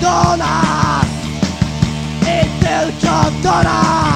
do nas i tylko do nas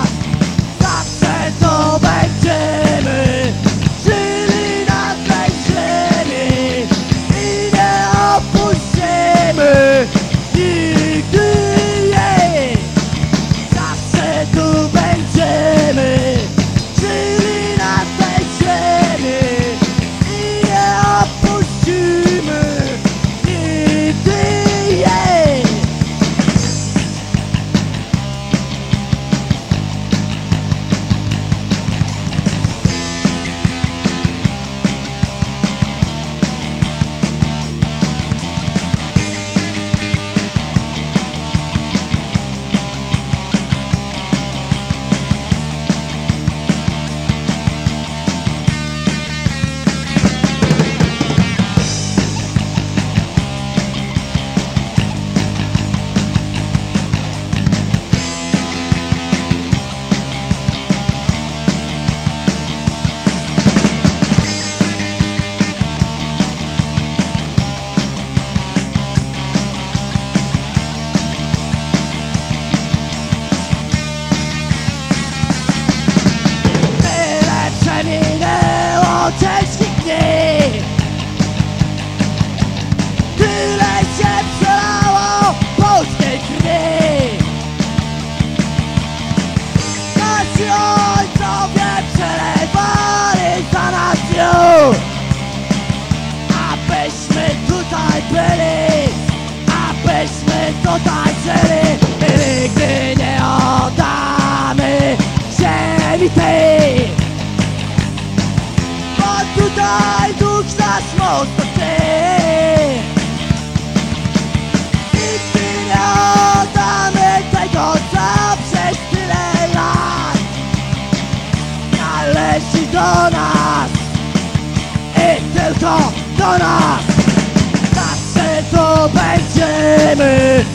do nas. I tylko do nas. Zawsze to będziemy.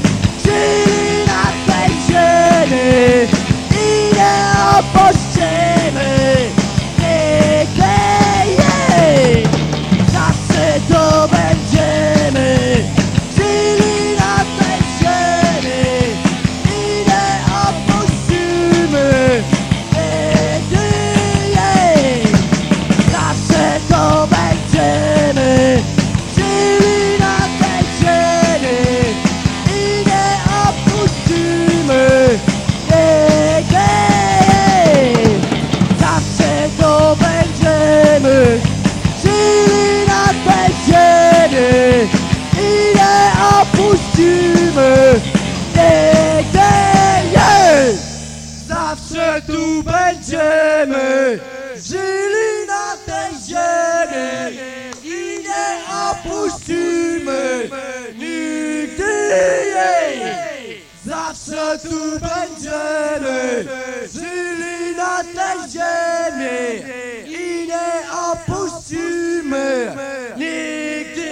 a tu będziemy żyli na tej ziemi i nie opuścimy nigdy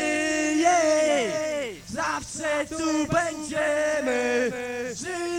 jej. Zawsze tu będziemy żyli.